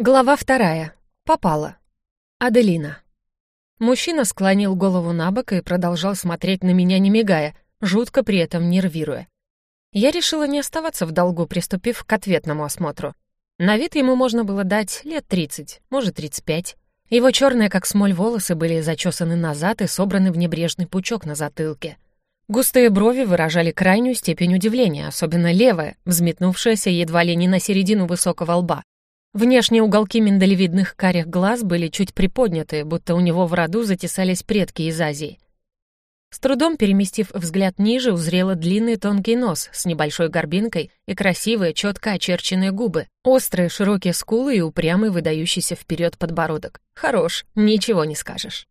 Глава вторая. Попала. Аделина. Мужчина склонил голову на бок и продолжал смотреть на меня, не мигая, жутко при этом нервируя. Я решила не оставаться в долгу, приступив к ответному осмотру. На вид ему можно было дать лет 30, может, 35. Его черные, как смоль, волосы были зачесаны назад и собраны в небрежный пучок на затылке. Густые брови выражали крайнюю степень удивления, особенно левая, взметнувшаяся едва ли не на середину высокого лба, Внешние уголки миндалевидных карих глаз были чуть приподняты, будто у него в роду затесались предки из Азии. С трудом переместив взгляд ниже, узрела длинный тонкий нос с небольшой горбинкой и красивые, четко очерченные губы, острые широкие скулы и упрямый выдающийся вперед подбородок. Хорош, ничего не скажешь.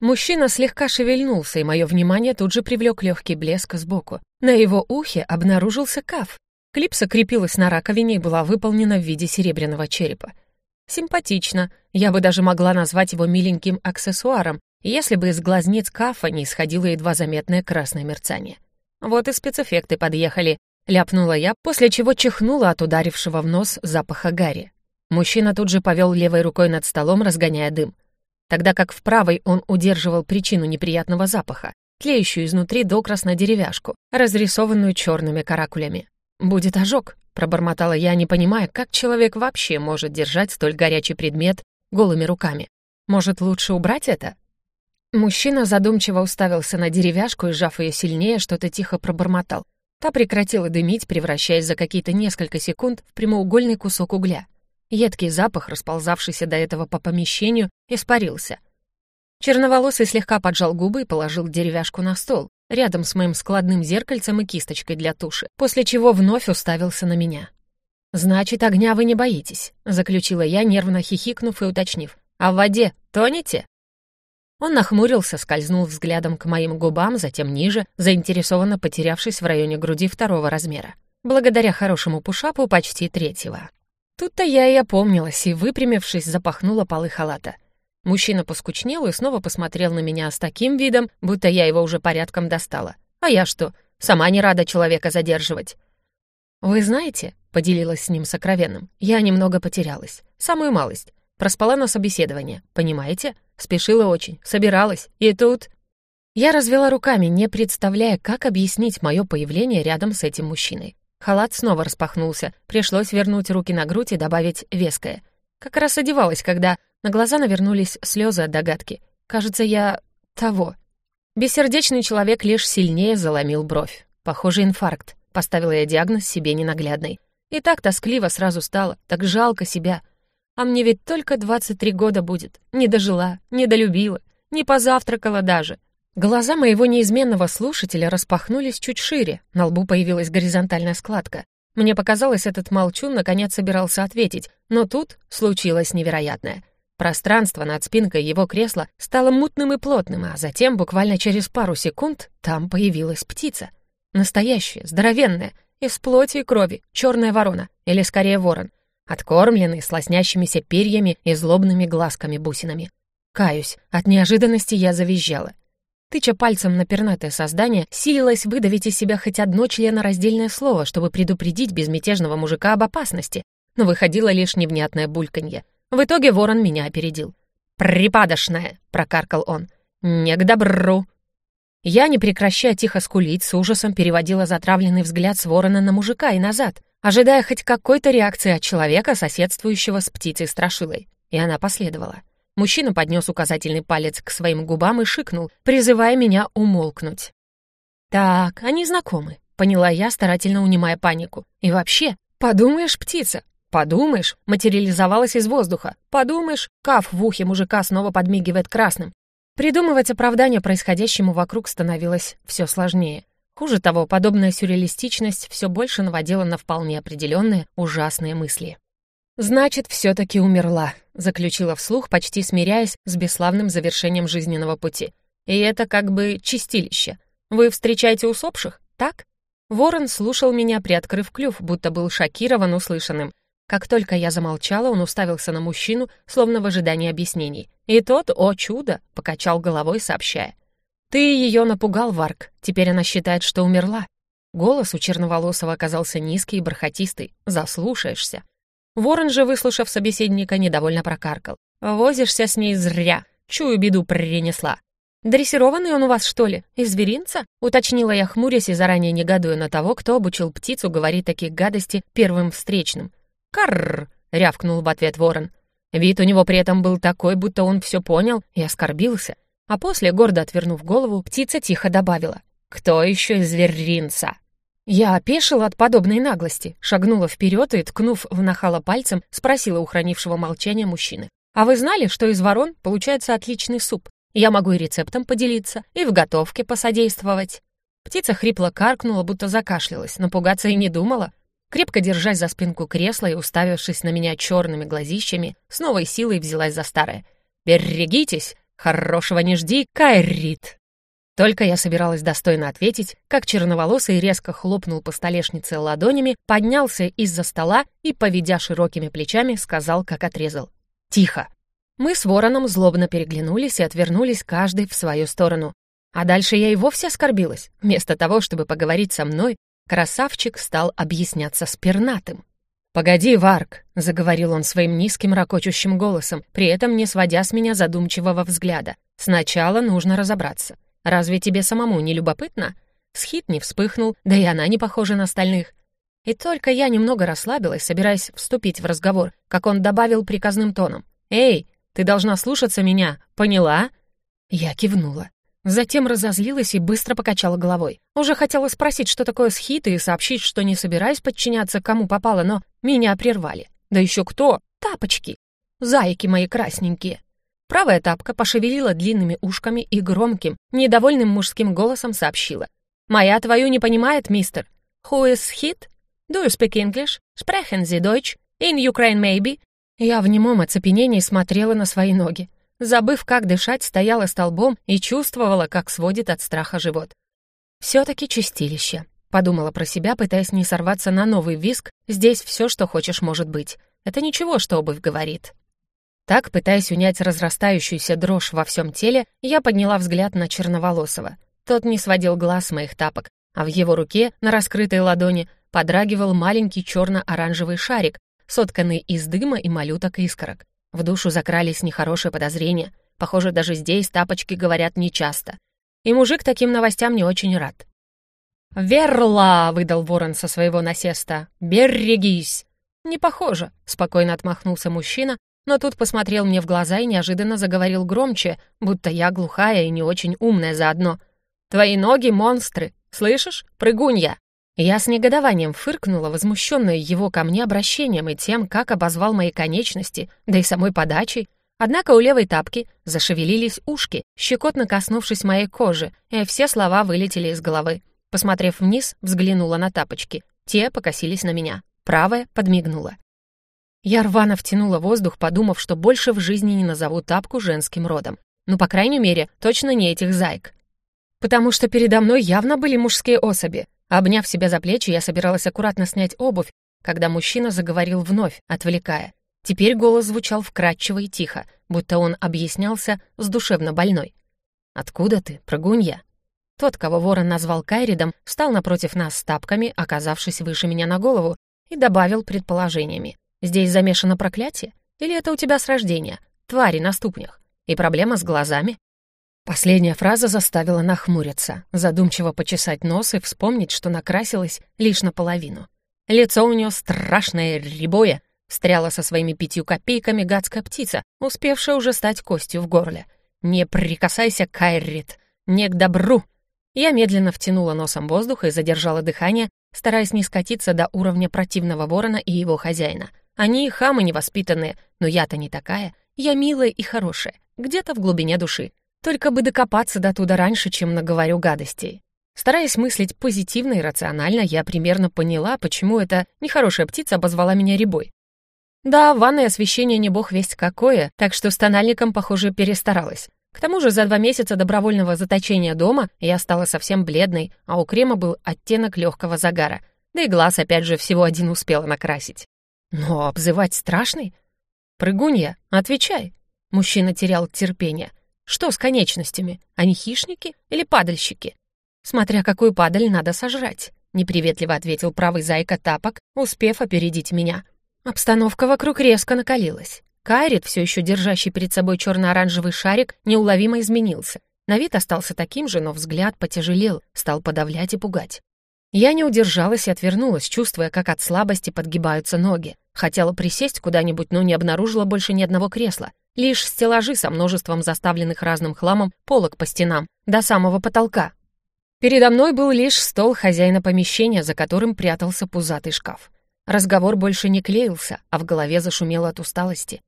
Мужчина слегка шевельнулся, и мое внимание тут же привлек легкий блеск сбоку. На его ухе обнаружился каф, Клипса крепилась на раковине и была выполнена в виде серебряного черепа. Симпатично, я бы даже могла назвать его миленьким аксессуаром, если бы из глазниц кафа не исходило едва заметное красное мерцание. Вот и спецэффекты подъехали, ляпнула я, после чего чихнула от ударившего в нос запаха гари. Мужчина тут же повел левой рукой над столом, разгоняя дым. Тогда как в правой он удерживал причину неприятного запаха, тлеющую изнутри докрасно деревяшку, разрисованную черными каракулями. «Будет ожог», — пробормотала я, не понимая, как человек вообще может держать столь горячий предмет голыми руками. «Может, лучше убрать это?» Мужчина задумчиво уставился на деревяшку и, сжав ее сильнее, что-то тихо пробормотал. Та прекратила дымить, превращаясь за какие-то несколько секунд в прямоугольный кусок угля. Едкий запах, расползавшийся до этого по помещению, испарился. Черноволосый слегка поджал губы и положил деревяшку на стол, рядом с моим складным зеркальцем и кисточкой для туши, после чего вновь уставился на меня. «Значит, огня вы не боитесь», — заключила я, нервно хихикнув и уточнив. «А в воде тонете?» Он нахмурился, скользнул взглядом к моим губам, затем ниже, заинтересованно потерявшись в районе груди второго размера. Благодаря хорошему пушапу почти третьего. Тут-то я и опомнилась и, выпрямившись, запахнула полы халата. Мужчина поскучнел и снова посмотрел на меня с таким видом, будто я его уже порядком достала. А я что, сама не рада человека задерживать? «Вы знаете», — поделилась с ним сокровенным, — «я немного потерялась. Самую малость. Проспала на собеседование, понимаете? Спешила очень, собиралась. И тут...» Я развела руками, не представляя, как объяснить мое появление рядом с этим мужчиной. Халат снова распахнулся, пришлось вернуть руки на грудь и добавить веское. Как раз одевалась, когда на глаза навернулись слезы от догадки. Кажется, я... того. Бессердечный человек лишь сильнее заломил бровь. Похоже, инфаркт. Поставила я диагноз себе ненаглядный. И так тоскливо сразу стало, так жалко себя. А мне ведь только 23 года будет. Не дожила, не долюбила, не позавтракала даже. Глаза моего неизменного слушателя распахнулись чуть шире, на лбу появилась горизонтальная складка. Мне показалось, этот молчун наконец собирался ответить, но тут случилось невероятное. Пространство над спинкой его кресла стало мутным и плотным, а затем, буквально через пару секунд, там появилась птица. Настоящая, здоровенная, из плоти и крови, черная ворона, или скорее ворон, откормленный, с перьями и злобными глазками-бусинами. Каюсь, от неожиданности я завизжала. Тыча пальцем на пернатое создание, силилась выдавить из себя хоть одно членораздельное слово, чтобы предупредить безмятежного мужика об опасности, но выходило лишь невнятное бульканье. В итоге ворон меня опередил. «Припадочная!» — прокаркал он. «Не к добру!» Я, не прекращая тихо скулить, с ужасом переводила затравленный взгляд с ворона на мужика и назад, ожидая хоть какой-то реакции от человека, соседствующего с птицей-страшилой. И она последовала. Мужчина поднес указательный палец к своим губам и шикнул, призывая меня умолкнуть. «Так, они знакомы», — поняла я, старательно унимая панику. «И вообще, подумаешь, птица, Подумаешь, материализовалась из воздуха. Подумаешь, каф в ухе мужика снова подмигивает красным. Придумывать оправдание происходящему вокруг становилось все сложнее. Хуже того, подобная сюрреалистичность все больше наводила на вполне определенные ужасные мысли. «Значит, все-таки умерла», — заключила вслух, почти смиряясь с бесславным завершением жизненного пути. «И это как бы чистилище. Вы встречаете усопших, так?» Ворон слушал меня, приоткрыв клюв, будто был шокирован услышанным, как только я замолчала, он уставился на мужчину, словно в ожидании объяснений. И тот, о чудо, покачал головой, сообщая. «Ты ее напугал, Варк. Теперь она считает, что умерла». Голос у черноволосого оказался низкий и бархатистый. «Заслушаешься». Ворон же, выслушав собеседника, недовольно прокаркал. «Возишься с ней зря. Чую, беду принесла». «Дрессированный он у вас, что ли? Из зверинца?» — уточнила я, хмурясь и заранее негодуя на того, кто обучил птицу говорить такие гадости первым встречным. «Карррр!» — рявкнул в ответ ворон. Вид у него при этом был такой, будто он все понял и оскорбился. А после, гордо отвернув голову, птица тихо добавила. «Кто еще из зверинца?» Я опешила от подобной наглости, шагнула вперед и, ткнув в нахало пальцем, спросила у хранившего молчания мужчины. «А вы знали, что из ворон получается отличный суп? Я могу и рецептом поделиться, и в готовке посодействовать». Птица хрипло каркнула, будто закашлялась, но пугаться и не думала. Крепко держась за спинку кресла и уставившись на меня черными глазищами, с новой силой взялась за старое. «Берегитесь! Хорошего не жди, Кайрит!» Только я собиралась достойно ответить, как черноволосый резко хлопнул по столешнице ладонями, поднялся из-за стола и, поведя широкими плечами, сказал, как отрезал. «Тихо!» Мы с Вороном злобно переглянулись и отвернулись каждый в свою сторону. А дальше я и вовсе оскорбилась. Вместо того, чтобы поговорить со мной, красавчик стал объясняться с пернатым. «Погоди, Варк», — заговорил он своим низким ракочущим голосом, при этом не сводя с меня задумчивого взгляда. «Сначала нужно разобраться. Разве тебе самому не любопытно?» Схит не вспыхнул, да и она не похожа на остальных. И только я немного расслабилась, собираясь вступить в разговор, как он добавил приказным тоном. «Эй, ты должна слушаться меня, поняла?» Я кивнула. Затем разозлилась и быстро покачала головой. Уже хотела спросить, что такое схит, и сообщить, что не собираюсь подчиняться кому попало, но меня прервали. Да еще кто? Тапочки. Зайки мои красненькие. Правая тапка пошевелила длинными ушками и громким, недовольным мужским голосом сообщила. «Моя твою не понимает, мистер. Who is hit? Do you speak English? Sprechen Sie Deutsch? In Ukraine maybe?» Я в немом оцепенении смотрела на свои ноги. Забыв, как дышать, стояла столбом и чувствовала, как сводит от страха живот. «Все-таки чистилище», — подумала про себя, пытаясь не сорваться на новый виск. «Здесь все, что хочешь, может быть. Это ничего, что обувь говорит». Так, пытаясь унять разрастающуюся дрожь во всем теле, я подняла взгляд на Черноволосого. Тот не сводил глаз моих тапок, а в его руке, на раскрытой ладони, подрагивал маленький черно-оранжевый шарик, сотканный из дыма и малюток искорок. В душу закрались нехорошие подозрения. Похоже, даже здесь тапочки говорят нечасто. И мужик таким новостям не очень рад. «Верла!» — выдал ворон со своего насеста. «Берегись!» «Не похоже», — спокойно отмахнулся мужчина, но тут посмотрел мне в глаза и неожиданно заговорил громче, будто я глухая и не очень умная заодно. «Твои ноги — монстры! Слышишь? Прыгунья!» Я с негодованием фыркнула, возмущенная его ко мне обращением и тем, как обозвал мои конечности, да и самой подачей. Однако у левой тапки зашевелились ушки, щекотно коснувшись моей кожи, и все слова вылетели из головы. Посмотрев вниз, взглянула на тапочки. Те покосились на меня. Правая подмигнула. Я рвано втянула воздух, подумав, что больше в жизни не назову тапку женским родом. Ну, по крайней мере, точно не этих зайк. Потому что передо мной явно были мужские особи, Обняв себя за плечи, я собиралась аккуратно снять обувь, когда мужчина заговорил вновь, отвлекая. Теперь голос звучал вкрадчиво и тихо, будто он объяснялся с душевно больной. «Откуда ты, прыгунья?» Тот, кого ворон назвал Кайридом, встал напротив нас с тапками, оказавшись выше меня на голову, и добавил предположениями. «Здесь замешано проклятие? Или это у тебя с рождения? Твари на ступнях? И проблема с глазами?» Последняя фраза заставила нахмуриться, задумчиво почесать нос и вспомнить, что накрасилась лишь наполовину. Лицо у нее страшное, рябое, встряла со своими пятью копейками гадская птица, успевшая уже стать костью в горле. «Не прикасайся, Кайрит! Не к добру!» Я медленно втянула носом воздух и задержала дыхание, стараясь не скатиться до уровня противного ворона и его хозяина. Они хамы невоспитанные, но я-то не такая. Я милая и хорошая, где-то в глубине души. Только бы докопаться до туда раньше, чем наговорю гадостей. Стараясь мыслить позитивно и рационально, я примерно поняла, почему эта нехорошая птица обозвала меня ребой. Да, ванное освещение не бог весть какое, так что с тональником, похоже, перестаралась. К тому же за два месяца добровольного заточения дома я стала совсем бледной, а у крема был оттенок легкого загара. Да и глаз, опять же, всего один успела накрасить. Но обзывать страшный? Прыгунья, отвечай. Мужчина терял терпение. Что с конечностями? Они хищники или падальщики? Смотря какую падаль надо сожрать, неприветливо ответил правый зайка тапок, успев опередить меня. Обстановка вокруг резко накалилась. Кайрит, все еще держащий перед собой черно-оранжевый шарик, неуловимо изменился. На вид остался таким же, но взгляд потяжелел, стал подавлять и пугать. Я не удержалась и отвернулась, чувствуя, как от слабости подгибаются ноги. Хотела присесть куда-нибудь, но не обнаружила больше ни одного кресла. Лишь стеллажи со множеством заставленных разным хламом полок по стенам, до самого потолка. Передо мной был лишь стол хозяина помещения, за которым прятался пузатый шкаф. Разговор больше не клеился, а в голове зашумело от усталости.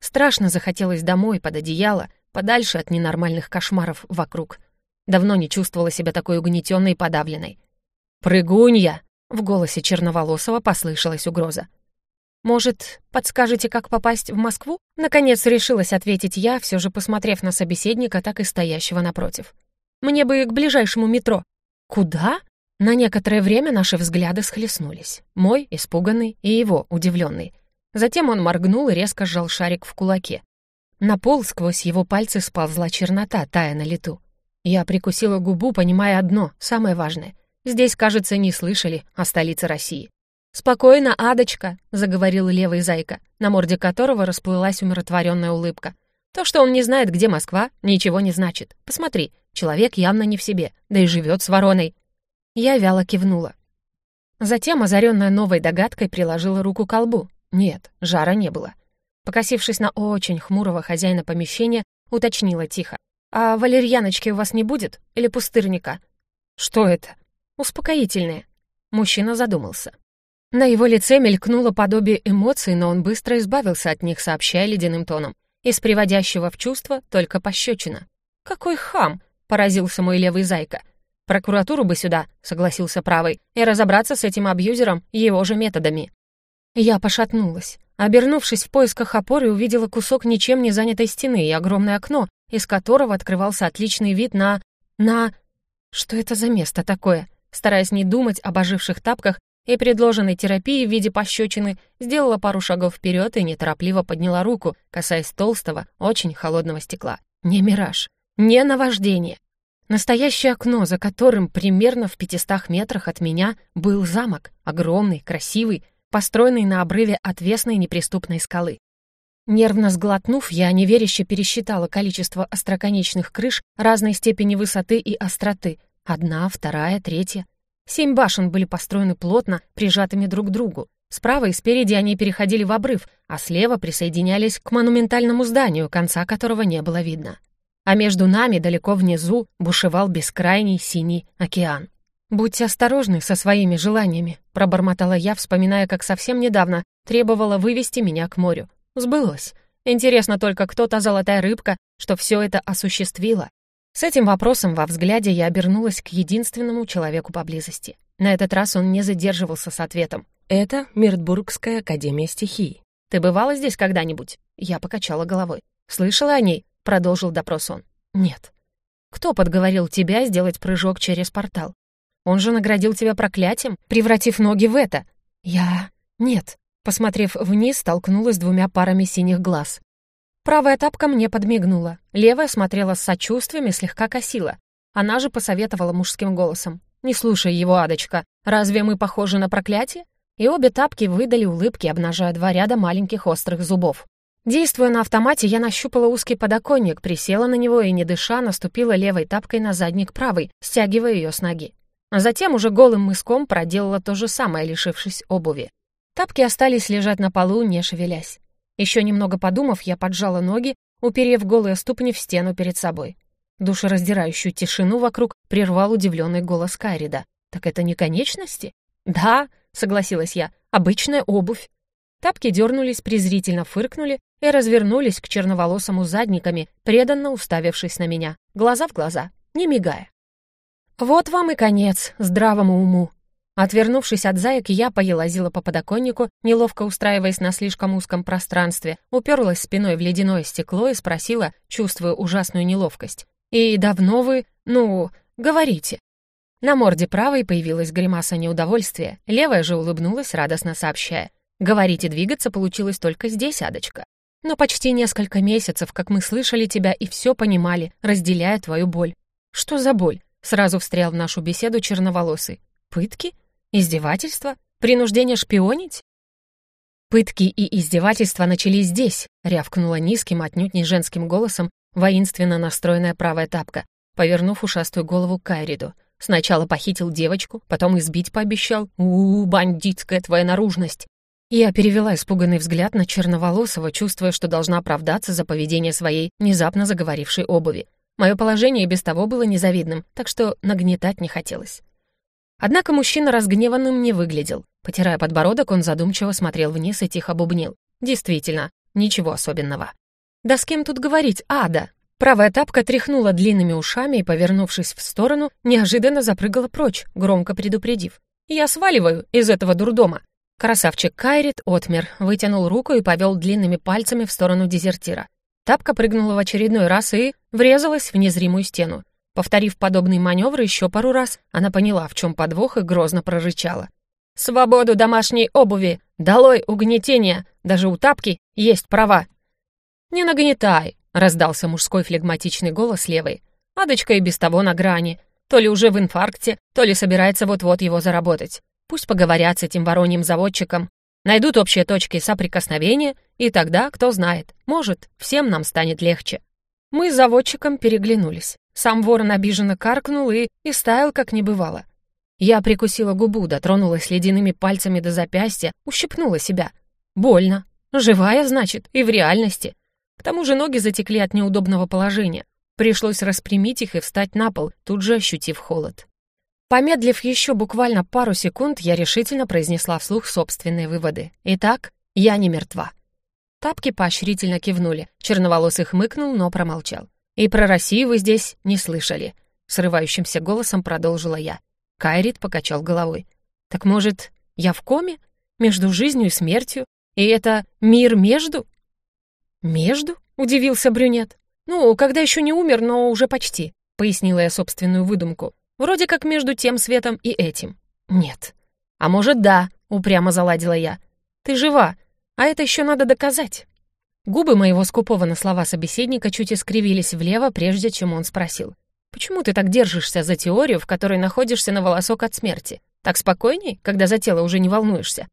Страшно захотелось домой, под одеяло, подальше от ненормальных кошмаров вокруг. Давно не чувствовала себя такой угнетенной и подавленной. «Прыгунья!» — в голосе Черноволосова послышалась угроза. «Может, подскажете, как попасть в Москву?» Наконец решилась ответить я, все же посмотрев на собеседника, так и стоящего напротив. «Мне бы к ближайшему метро». «Куда?» На некоторое время наши взгляды схлестнулись. Мой, испуганный, и его, удивленный. Затем он моргнул и резко сжал шарик в кулаке. На пол сквозь его пальцы сползла чернота, тая на лету. Я прикусила губу, понимая одно, самое важное. Здесь, кажется, не слышали о столице России. «Спокойно, Адочка», — заговорил левый зайка, на морде которого расплылась умиротворенная улыбка. «То, что он не знает, где Москва, ничего не значит. Посмотри, человек явно не в себе, да и живет с вороной». Я вяло кивнула. Затем, озаренная новой догадкой, приложила руку к колбу. Нет, жара не было. Покосившись на очень хмурого хозяина помещения, уточнила тихо. «А валерьяночки у вас не будет? Или пустырника?» «Что это?» «Успокоительные». Мужчина задумался. На его лице мелькнуло подобие эмоций, но он быстро избавился от них, сообщая ледяным тоном. Из приводящего в чувство только пощечина. «Какой хам!» — поразился мой левый зайка. «Прокуратуру бы сюда», — согласился правый, «и разобраться с этим абьюзером его же методами». Я пошатнулась. Обернувшись в поисках опоры, увидела кусок ничем не занятой стены и огромное окно, из которого открывался отличный вид на... на... Что это за место такое? Стараясь не думать об оживших тапках, и предложенной терапии в виде пощечины сделала пару шагов вперед и неторопливо подняла руку, касаясь толстого, очень холодного стекла. Не мираж, не наваждение. Настоящее окно, за которым примерно в пятистах метрах от меня был замок, огромный, красивый, построенный на обрыве отвесной неприступной скалы. Нервно сглотнув, я неверяще пересчитала количество остроконечных крыш разной степени высоты и остроты. Одна, вторая, третья. Семь башен были построены плотно, прижатыми друг к другу. Справа и спереди они переходили в обрыв, а слева присоединялись к монументальному зданию, конца которого не было видно. А между нами, далеко внизу, бушевал бескрайний синий океан. «Будьте осторожны со своими желаниями», — пробормотала я, вспоминая, как совсем недавно требовала вывести меня к морю. Сбылось. Интересно только, кто та золотая рыбка, что все это осуществила. С этим вопросом во взгляде я обернулась к единственному человеку поблизости. На этот раз он не задерживался с ответом. «Это Миртбургская академия стихий. Ты бывала здесь когда-нибудь?» Я покачала головой. «Слышала о ней?» — продолжил допрос он. «Нет». «Кто подговорил тебя сделать прыжок через портал? Он же наградил тебя проклятием, превратив ноги в это». «Я... нет». Посмотрев вниз, столкнулась двумя парами синих глаз. Правая тапка мне подмигнула, левая смотрела с сочувствием и слегка косила. Она же посоветовала мужским голосом. «Не слушай его, Адочка, разве мы похожи на проклятие?» И обе тапки выдали улыбки, обнажая два ряда маленьких острых зубов. Действуя на автомате, я нащупала узкий подоконник, присела на него и, не дыша, наступила левой тапкой на задник правой, стягивая ее с ноги. А затем уже голым мыском проделала то же самое, лишившись обуви. Тапки остались лежать на полу, не шевелясь. Еще немного подумав, я поджала ноги, уперев голые ступни в стену перед собой. Душераздирающую тишину вокруг прервал удивленный голос Кайрида. «Так это не конечности?» «Да», — согласилась я, — «обычная обувь». Тапки дернулись, презрительно фыркнули и развернулись к черноволосому задниками, преданно уставившись на меня, глаза в глаза, не мигая. «Вот вам и конец здравому уму», Отвернувшись от заек, я поелозила по подоконнику, неловко устраиваясь на слишком узком пространстве, уперлась спиной в ледяное стекло и спросила, чувствуя ужасную неловкость. «И давно вы... ну... говорите?» На морде правой появилась гримаса неудовольствия, левая же улыбнулась, радостно сообщая. «Говорить и двигаться получилось только здесь, Адочка. Но почти несколько месяцев, как мы слышали тебя и все понимали, разделяя твою боль». «Что за боль?» — сразу встрял в нашу беседу черноволосый. «Пытки?» Издевательство? Принуждение шпионить? «Пытки и издевательства начались здесь», — рявкнула низким, отнюдь не женским голосом воинственно настроенная правая тапка, повернув ушастую голову Кайриду. Сначала похитил девочку, потом избить пообещал. -у, -у бандитская твоя наружность. Я перевела испуганный взгляд на Черноволосого, чувствуя, что должна оправдаться за поведение своей внезапно заговорившей обуви. Мое положение и без того было незавидным, так что нагнетать не хотелось. Однако мужчина разгневанным не выглядел. Потирая подбородок, он задумчиво смотрел вниз и тихо бубнил. Действительно, ничего особенного. «Да с кем тут говорить, ада?» Правая тапка тряхнула длинными ушами и, повернувшись в сторону, неожиданно запрыгала прочь, громко предупредив. «Я сваливаю из этого дурдома. Красавчик Кайрит отмер, вытянул руку и повел длинными пальцами в сторону дезертира. Тапка прыгнула в очередной раз и врезалась в незримую стену. Повторив подобный маневр еще пару раз, она поняла, в чем подвох, и грозно прорычала. «Свободу домашней обуви! Долой угнетение! Даже у тапки есть права!» «Не нагнетай!» — раздался мужской флегматичный голос левой. «Адочка и без того на грани. То ли уже в инфаркте, то ли собирается вот-вот его заработать. Пусть поговорят с этим вороньим заводчиком, найдут общие точки соприкосновения, и тогда, кто знает, может, всем нам станет легче. Мы с заводчиком переглянулись. Сам ворон обиженно каркнул и, и стаял, как не бывало. Я прикусила губу, дотронулась ледяными пальцами до запястья, ущипнула себя. Больно. Живая, значит, и в реальности. К тому же ноги затекли от неудобного положения. Пришлось распрямить их и встать на пол, тут же ощутив холод. Помедлив еще буквально пару секунд, я решительно произнесла вслух собственные выводы. «Итак, я не мертва». Тапки поощрительно кивнули. Черноволосый хмыкнул, но промолчал. «И про Россию вы здесь не слышали», — срывающимся голосом продолжила я. Кайрит покачал головой. «Так, может, я в коме? Между жизнью и смертью? И это мир между?» «Между?» — удивился брюнет. «Ну, когда еще не умер, но уже почти», — пояснила я собственную выдумку. Вроде как между тем светом и этим. Нет. А может, да, упрямо заладила я. Ты жива, а это еще надо доказать. Губы моего скупого на слова собеседника чуть искривились влево, прежде чем он спросил. «Почему ты так держишься за теорию, в которой находишься на волосок от смерти? Так спокойней, когда за тело уже не волнуешься?»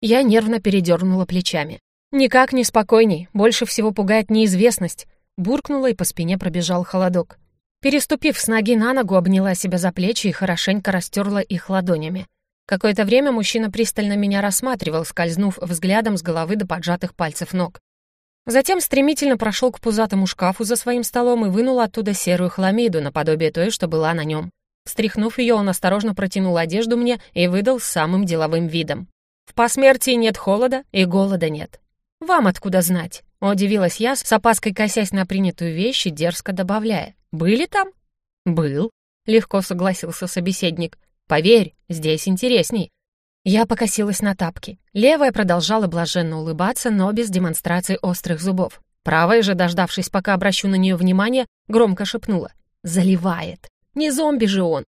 Я нервно передернула плечами. «Никак не спокойней, больше всего пугает неизвестность», буркнула и по спине пробежал холодок. Переступив с ноги на ногу, обняла себя за плечи и хорошенько растерла их ладонями. Какое-то время мужчина пристально меня рассматривал, скользнув взглядом с головы до поджатых пальцев ног. Затем стремительно прошел к пузатому шкафу за своим столом и вынул оттуда серую хламиду, наподобие той, что была на нем. Встряхнув ее, он осторожно протянул одежду мне и выдал самым деловым видом. «В посмертии нет холода и голода нет. Вам откуда знать?» Удивилась я, с опаской косясь на принятую вещь и дерзко добавляя. «Были там?» «Был», — легко согласился собеседник. «Поверь, здесь интересней». Я покосилась на тапки. Левая продолжала блаженно улыбаться, но без демонстрации острых зубов. Правая же, дождавшись, пока обращу на нее внимание, громко шепнула. «Заливает! Не зомби же он!»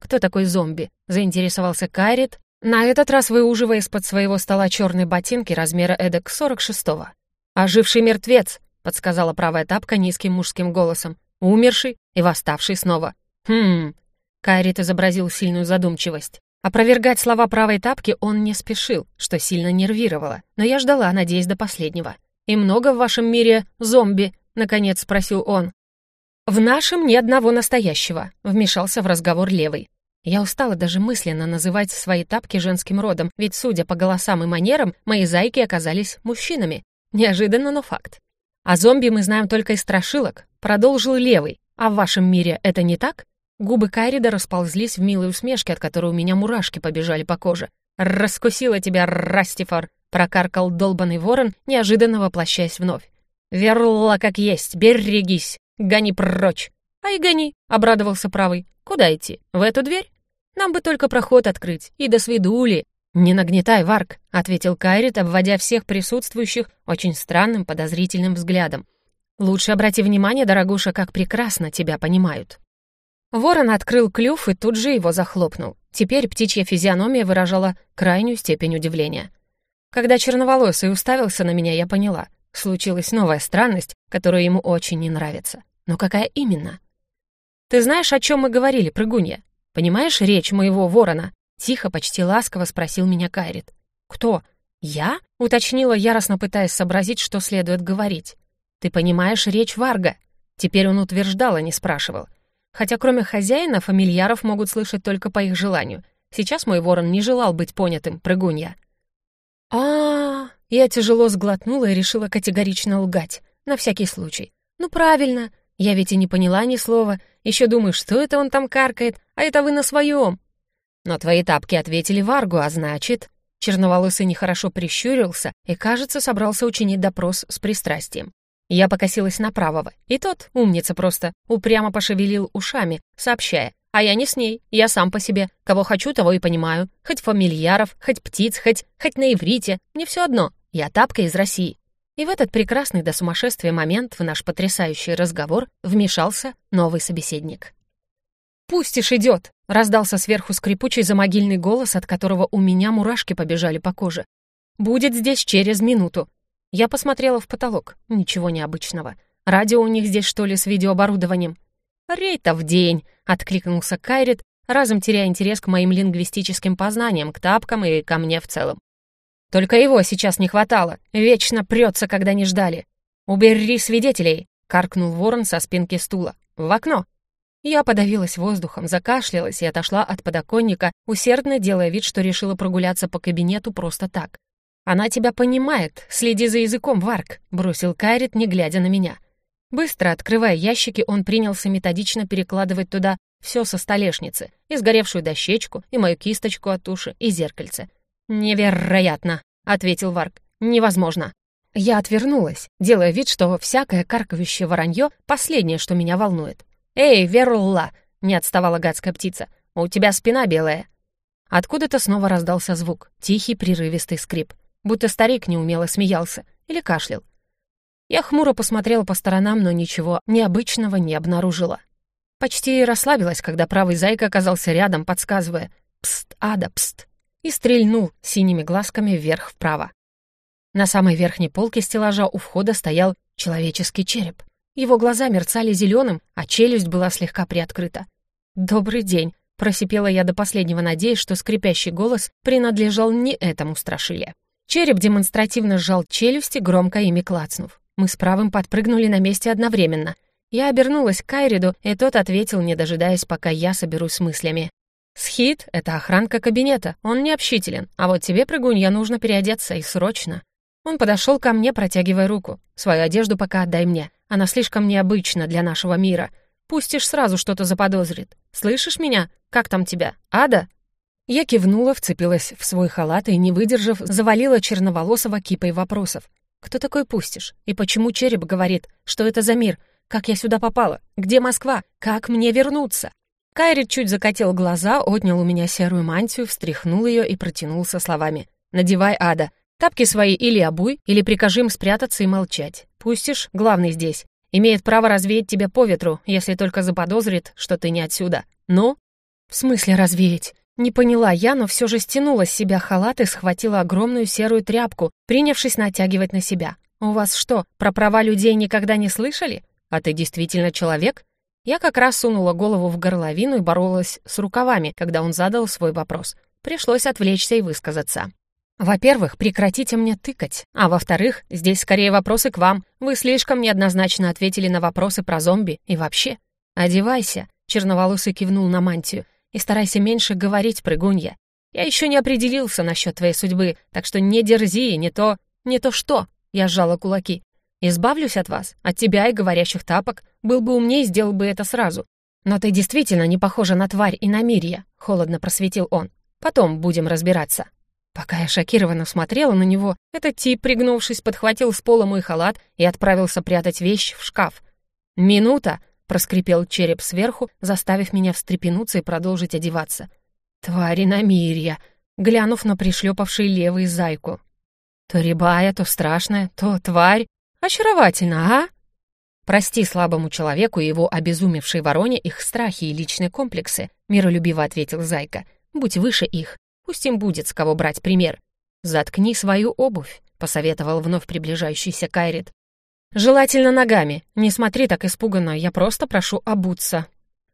«Кто такой зомби?» — заинтересовался Кайрит, на этот раз выуживая из-под своего стола черные ботинки размера эдак 46-го. «Оживший мертвец», — подсказала правая тапка низким мужским голосом. «Умерший и восставший снова». «Хм...» — Кайрит изобразил сильную задумчивость. Опровергать слова правой тапки он не спешил, что сильно нервировало, но я ждала, надеясь до последнего. «И много в вашем мире зомби?» — наконец спросил он. «В нашем ни одного настоящего», — вмешался в разговор левый. Я устала даже мысленно называть свои тапки женским родом, ведь, судя по голосам и манерам, мои зайки оказались мужчинами. Неожиданно, но факт. О зомби мы знаем только из страшилок, продолжил левый. А в вашем мире это не так? Губы Кайрида расползлись в милой усмешке, от которой у меня мурашки побежали по коже. «Раскусила тебя, Растифор!» — прокаркал долбанный ворон, неожиданно воплощаясь вновь. «Верла как есть, берегись! Гони прочь!» «Ай, гони!» — обрадовался правый. «Куда идти? В эту дверь? Нам бы только проход открыть, и до свидули!» «Не нагнетай, Варк», — ответил Кайрит, обводя всех присутствующих очень странным подозрительным взглядом. «Лучше обрати внимание, дорогуша, как прекрасно тебя понимают». Ворон открыл клюв и тут же его захлопнул. Теперь птичья физиономия выражала крайнюю степень удивления. Когда черноволосый уставился на меня, я поняла. Случилась новая странность, которая ему очень не нравится. Но какая именно? «Ты знаешь, о чем мы говорили, прыгунья? Понимаешь речь моего ворона?» Тихо, почти ласково спросил меня Кайрит. «Кто?» «Я?» — уточнила, яростно пытаясь сообразить, что следует говорить. «Ты понимаешь речь Варга?» Теперь он утверждал, а не спрашивал. Хотя кроме хозяина, фамильяров могут слышать только по их желанию. Сейчас мой ворон не желал быть понятым, прыгунья. а, Я тяжело сглотнула и решила категорично лгать. На всякий случай. «Ну правильно, я ведь и не поняла ни слова. Еще думаю, что это он там каркает, а это вы на своем. Но твои тапки ответили Варгу, а значит...» Черноволосый нехорошо прищурился и, кажется, собрался учинить допрос с пристрастием. Я покосилась на правого, и тот, умница просто, упрямо пошевелил ушами, сообщая, «А я не с ней, я сам по себе, кого хочу, того и понимаю, хоть фамильяров, хоть птиц, хоть, хоть на иврите, мне все одно, я тапка из России». И в этот прекрасный до сумасшествия момент в наш потрясающий разговор вмешался новый собеседник. «Пустишь идет!» — раздался сверху скрипучий замогильный голос, от которого у меня мурашки побежали по коже. «Будет здесь через минуту». Я посмотрела в потолок. Ничего необычного. Радио у них здесь, что ли, с видеооборудованием? «Рейта в день!» — откликнулся Кайрит, разом теряя интерес к моим лингвистическим познаниям, к тапкам и ко мне в целом. «Только его сейчас не хватало. Вечно прется, когда не ждали. Убери свидетелей!» — каркнул ворон со спинки стула. «В окно!» Я подавилась воздухом, закашлялась и отошла от подоконника, усердно делая вид, что решила прогуляться по кабинету просто так. «Она тебя понимает, следи за языком, Варк», — бросил Кайрит, не глядя на меня. Быстро открывая ящики, он принялся методично перекладывать туда все со столешницы, и сгоревшую дощечку, и мою кисточку от туши, и зеркальце. «Невероятно», — ответил Варк. «Невозможно». Я отвернулась, делая вид, что всякое каркающее воронье — последнее, что меня волнует. «Эй, Верулла!» — не отставала гадская птица. «У тебя спина белая». Откуда-то снова раздался звук, тихий прерывистый скрип, будто старик неумело смеялся или кашлял. Я хмуро посмотрела по сторонам, но ничего необычного не обнаружила. Почти расслабилась, когда правый зайка оказался рядом, подсказывая «Пст, ада, пст!» и стрельнул синими глазками вверх-вправо. На самой верхней полке стеллажа у входа стоял человеческий череп. Его глаза мерцали зеленым, а челюсть была слегка приоткрыта. «Добрый день», — просипела я до последнего, надеясь, что скрипящий голос принадлежал не этому страшиле. Череп демонстративно сжал челюсти, громко ими клацнув. Мы с правым подпрыгнули на месте одновременно. Я обернулась к Кайриду, и тот ответил, не дожидаясь, пока я соберусь с мыслями. «Схит — это охранка кабинета, он не общителен, а вот тебе, прыгунья, нужно переодеться, и срочно». Он подошел ко мне, протягивая руку. «Свою одежду пока отдай мне. Она слишком необычна для нашего мира. Пустишь сразу что-то заподозрит. Слышишь меня? Как там тебя? Ада?» Я кивнула, вцепилась в свой халат и, не выдержав, завалила черноволосого кипой вопросов. «Кто такой пустишь? И почему череп говорит, что это за мир? Как я сюда попала? Где Москва? Как мне вернуться?» Кайрит чуть закатил глаза, отнял у меня серую мантию, встряхнул ее и протянул со словами. «Надевай, Ада. Тапки свои или обуй, или прикажи им спрятаться и молчать. Пустишь, главный здесь. Имеет право развеять тебя по ветру, если только заподозрит, что ты не отсюда. Ну? В смысле развеять? Не поняла я, но все же стянула с себя халат и схватила огромную серую тряпку, принявшись натягивать на себя. «У вас что, про права людей никогда не слышали? А ты действительно человек?» Я как раз сунула голову в горловину и боролась с рукавами, когда он задал свой вопрос. Пришлось отвлечься и высказаться. Во-первых, прекратите мне тыкать. А во-вторых, здесь скорее вопросы к вам. Вы слишком неоднозначно ответили на вопросы про зомби и вообще. Одевайся, черноволосый кивнул на мантию, и старайся меньше говорить, прыгунья. Я еще не определился насчет твоей судьбы, так что не дерзи, не то... не то что. Я сжала кулаки. Избавлюсь от вас, от тебя и говорящих тапок. Был бы умней, сделал бы это сразу. Но ты действительно не похожа на тварь и на мирья, холодно просветил он. Потом будем разбираться. Пока я шокированно смотрела на него, этот тип, пригнувшись, подхватил с пола мой халат и отправился прятать вещь в шкаф. «Минута!» — проскрипел череп сверху, заставив меня встрепенуться и продолжить одеваться. «Твари намирья!» — глянув на пришлепавший левый зайку. «То рябая, то страшная, то тварь. Очаровательно, а?» «Прости слабому человеку и его обезумевшей вороне их страхи и личные комплексы», — миролюбиво ответил Зайка. «Будь выше их. Пусть им будет с кого брать пример. «Заткни свою обувь», — посоветовал вновь приближающийся Кайрит. «Желательно ногами. Не смотри так испуганно, я просто прошу обуться».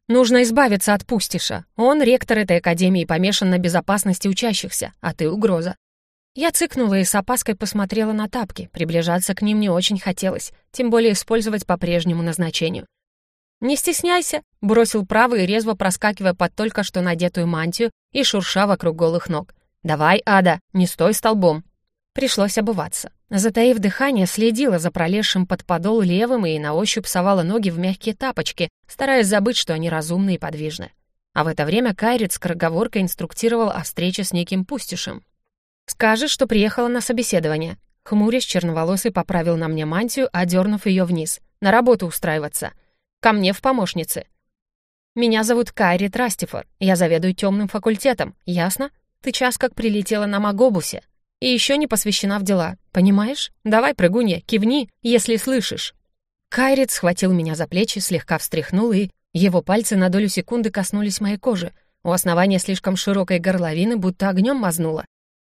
«Нужно избавиться от Пустиша. Он ректор этой академии помешан на безопасности учащихся, а ты угроза. Я цыкнула и с опаской посмотрела на тапки. Приближаться к ним не очень хотелось, тем более использовать по прежнему назначению. «Не стесняйся», — бросил правый, резво проскакивая под только что надетую мантию и шурша вокруг голых ног. «Давай, Ада, не стой столбом». Пришлось обуваться. Затаив дыхание, следила за пролезшим под подол левым и на ощупь совала ноги в мягкие тапочки, стараясь забыть, что они разумны и подвижны. А в это время Кайрит скороговоркой инструктировал о встрече с неким пустишем. «Скажешь, что приехала на собеседование». Хмурясь, черноволосый поправил на мне мантию, одернув ее вниз. «На работу устраиваться. Ко мне в помощницы». «Меня зовут Кайри Трастифор. Я заведую темным факультетом. Ясно? Ты час как прилетела на Магобусе. И еще не посвящена в дела. Понимаешь? Давай, прыгунья, кивни, если слышишь». Кайрит схватил меня за плечи, слегка встряхнул, и его пальцы на долю секунды коснулись моей кожи. У основания слишком широкой горловины будто огнем мазнуло.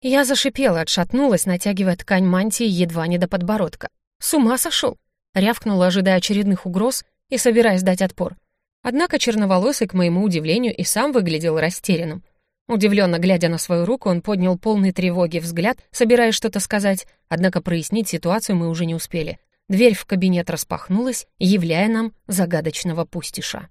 Я зашипела, отшатнулась, натягивая ткань мантии едва не до подбородка. «С ума сошел!» Рявкнула, ожидая очередных угроз и собираясь дать отпор. Однако черноволосый, к моему удивлению, и сам выглядел растерянным. Удивленно глядя на свою руку, он поднял полный тревоги взгляд, собираясь что-то сказать, однако прояснить ситуацию мы уже не успели. Дверь в кабинет распахнулась, являя нам загадочного пустиша.